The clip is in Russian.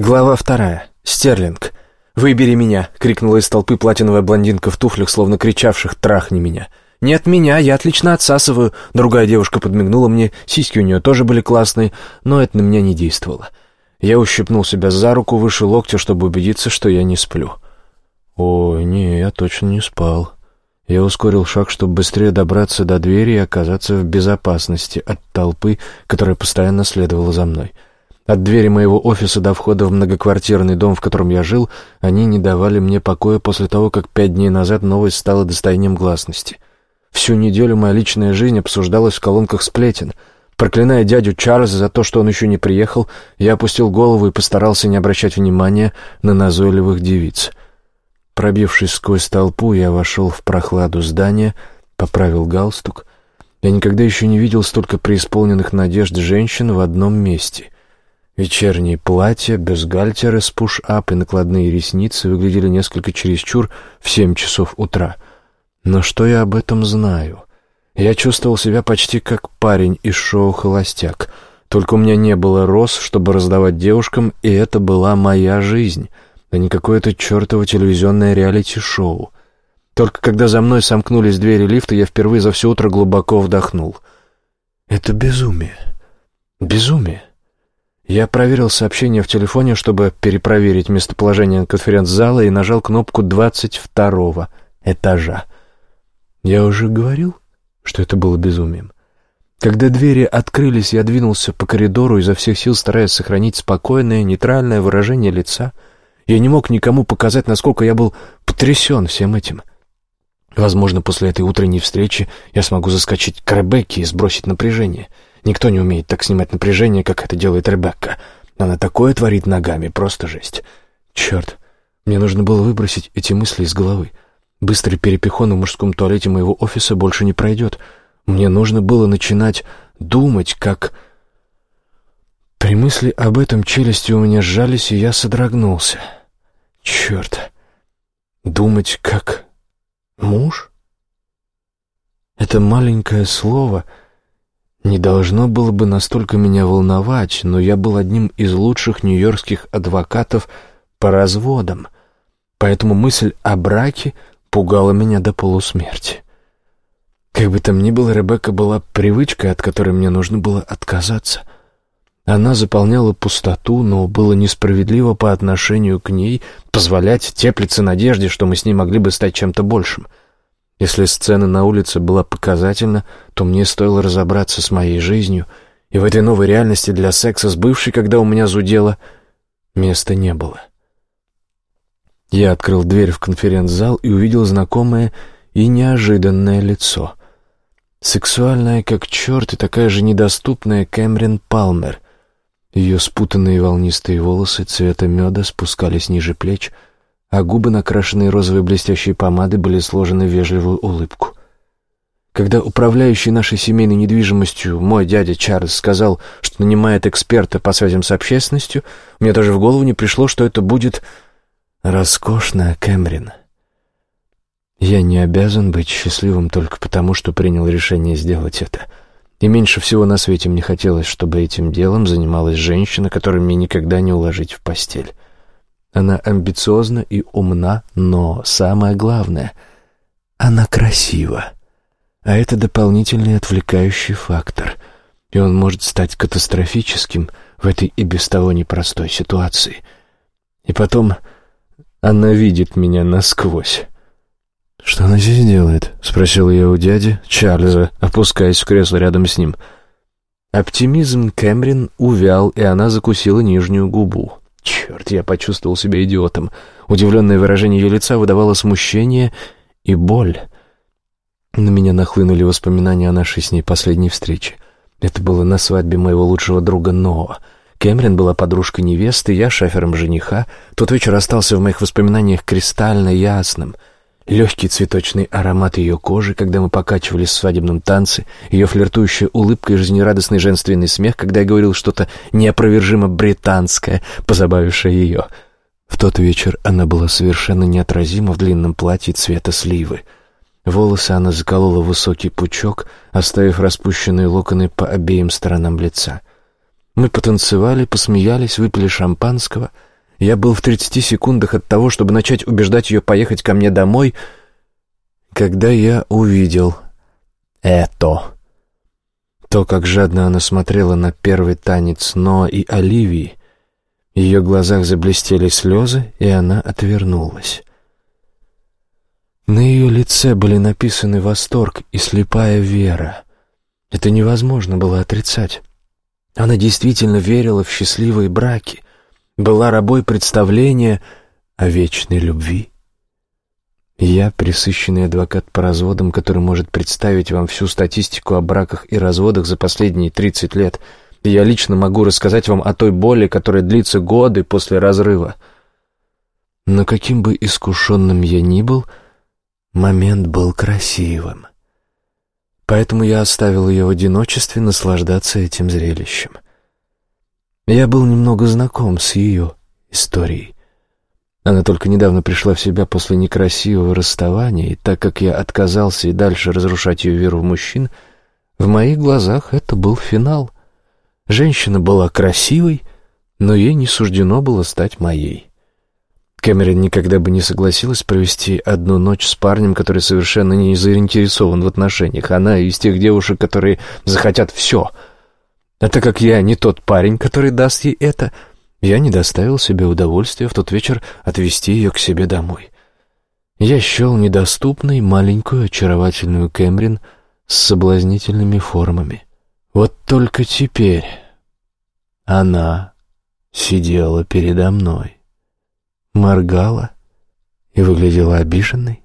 Глава вторая. Стерлинг. «Выбери меня!» — крикнула из толпы платиновая блондинка в туфлях, словно кричавших «трахни меня!» «Нет меня, я отлично отсасываю!» Другая девушка подмигнула мне, сиськи у нее тоже были классные, но это на меня не действовало. Я ущипнул себя за руку выше локтя, чтобы убедиться, что я не сплю. Ой, не, я точно не спал. Я ускорил шаг, чтобы быстрее добраться до двери и оказаться в безопасности от толпы, которая постоянно следовала за мной. — от двери моего офиса до входа в многоквартирный дом, в котором я жил, они не давали мне покоя после того, как пять дней назад новость стала достоянием гласности. Всю неделю моя личная жизнь обсуждалась в колонках сплетен. Проклиная дядю Чарльза за то, что он еще не приехал, я опустил голову и постарался не обращать внимания на назойливых девиц. Пробившись сквозь толпу, я вошел в прохладу здания, поправил галстук. Я никогда еще не видел столько преисполненных надежд женщин в одном месте — Вечерние платья, бюстгальтеры с пуш-ап и накладные ресницы выглядели несколько чересчур в семь часов утра. Но что я об этом знаю? Я чувствовал себя почти как парень из шоу «Холостяк». Только у меня не было роз, чтобы раздавать девушкам, и это была моя жизнь, а не какое-то чертово телевизионное реалити-шоу. Только когда за мной сомкнулись двери лифта, я впервые за все утро глубоко вдохнул. Это безумие. Безумие. Я проверил сообщение в телефоне, чтобы перепроверить местоположение конференц-зала и нажал кнопку двадцать второго этажа. Я уже говорил, что это было безумием. Когда двери открылись, я двинулся по коридору, изо всех сил стараясь сохранить спокойное, нейтральное выражение лица. Я не мог никому показать, насколько я был потрясен всем этим. Возможно, после этой утренней встречи я смогу заскочить к Ребекке и сбросить напряжение — Никто не умеет так снимать напряжение, как это делает Ребекка. Она такое творит ногами, просто жесть. Черт, мне нужно было выбросить эти мысли из головы. Быстрый перепихон в мужском туалете моего офиса больше не пройдет. Мне нужно было начинать думать, как... При мысли об этом челюсти у меня сжались, и я содрогнулся. Черт. Думать как... муж? Это маленькое слово не должно было бы настолько меня волновать, но я был одним из лучших нью-йоркских адвокатов по разводам, поэтому мысль о браке пугала меня до полусмерти. Как бы там ни было, Ребекка была привычкой, от которой мне нужно было отказаться. Она заполняла пустоту, но было несправедливо по отношению к ней позволять теплиться надежде, что мы с ней могли бы стать чем-то большим — если сцена на улице была показательна, то мне стоило разобраться с моей жизнью, и в этой новой реальности для секса с бывшей, когда у меня зудело, места не было. Я открыл дверь в конференц-зал и увидел знакомое и неожиданное лицо. Сексуальная как черт и такая же недоступная Кэмрин Палмер. Ее спутанные волнистые волосы цвета меда спускались ниже плеч — а губы, накрашенные розовой блестящей помадой, были сложены в вежливую улыбку. Когда управляющий нашей семейной недвижимостью, мой дядя Чарльз, сказал, что нанимает эксперта по связям с общественностью, мне даже в голову не пришло, что это будет роскошная Кэмрин. Я не обязан быть счастливым только потому, что принял решение сделать это. И меньше всего на свете мне хотелось, чтобы этим делом занималась женщина, которую мне никогда не уложить в постель. Она амбициозна и умна, но самое главное — она красива. А это дополнительный отвлекающий фактор, и он может стать катастрофическим в этой и без того непростой ситуации. И потом она видит меня насквозь. «Что она здесь делает?» — спросил я у дяди Чарльза, опускаясь в кресло рядом с ним. Оптимизм Кэмрин увял, и она закусила нижнюю губу. Черт, я почувствовал себя идиотом. Удивленное выражение ее лица выдавало смущение и боль. На меня нахлынули воспоминания о нашей с ней последней встрече. Это было на свадьбе моего лучшего друга Ноа. Кэмерон была подружкой невесты, я шафером жениха. Тот вечер остался в моих воспоминаниях кристально ясным — Легкий цветочный аромат ее кожи, когда мы покачивались в свадебном танце, ее флиртующая улыбка и жизнерадостный женственный смех, когда я говорил что-то неопровержимо британское, позабавившее ее. В тот вечер она была совершенно неотразима в длинном платье цвета сливы. Волосы она заколола в высокий пучок, оставив распущенные локоны по обеим сторонам лица. Мы потанцевали, посмеялись, выпили шампанского — Я был в 30 секундах от того, чтобы начать убеждать ее поехать ко мне домой, когда я увидел это. То, как жадно она смотрела на первый танец Но и Оливии. В ее глазах заблестели слезы, и она отвернулась. На ее лице были написаны восторг и слепая вера. Это невозможно было отрицать. Она действительно верила в счастливые браки, была рабой представления о вечной любви. Я, присыщенный адвокат по разводам, который может представить вам всю статистику о браках и разводах за последние 30 лет, я лично могу рассказать вам о той боли, которая длится годы после разрыва. Но каким бы искушенным я ни был, момент был красивым. Поэтому я оставил ее в одиночестве наслаждаться этим зрелищем. Я был немного знаком с ее историей. Она только недавно пришла в себя после некрасивого расставания, и так как я отказался и дальше разрушать ее веру в мужчин, в моих глазах это был финал. Женщина была красивой, но ей не суждено было стать моей. Кэмерон никогда бы не согласилась провести одну ночь с парнем, который совершенно не заинтересован в отношениях. Она из тех девушек, которые захотят все. Это как я не тот парень, который даст ей это — я не доставил себе удовольствия в тот вечер отвезти ее к себе домой. Я счел недоступной маленькую очаровательную Кэмрин с соблазнительными формами. Вот только теперь она сидела передо мной, моргала и выглядела обиженной.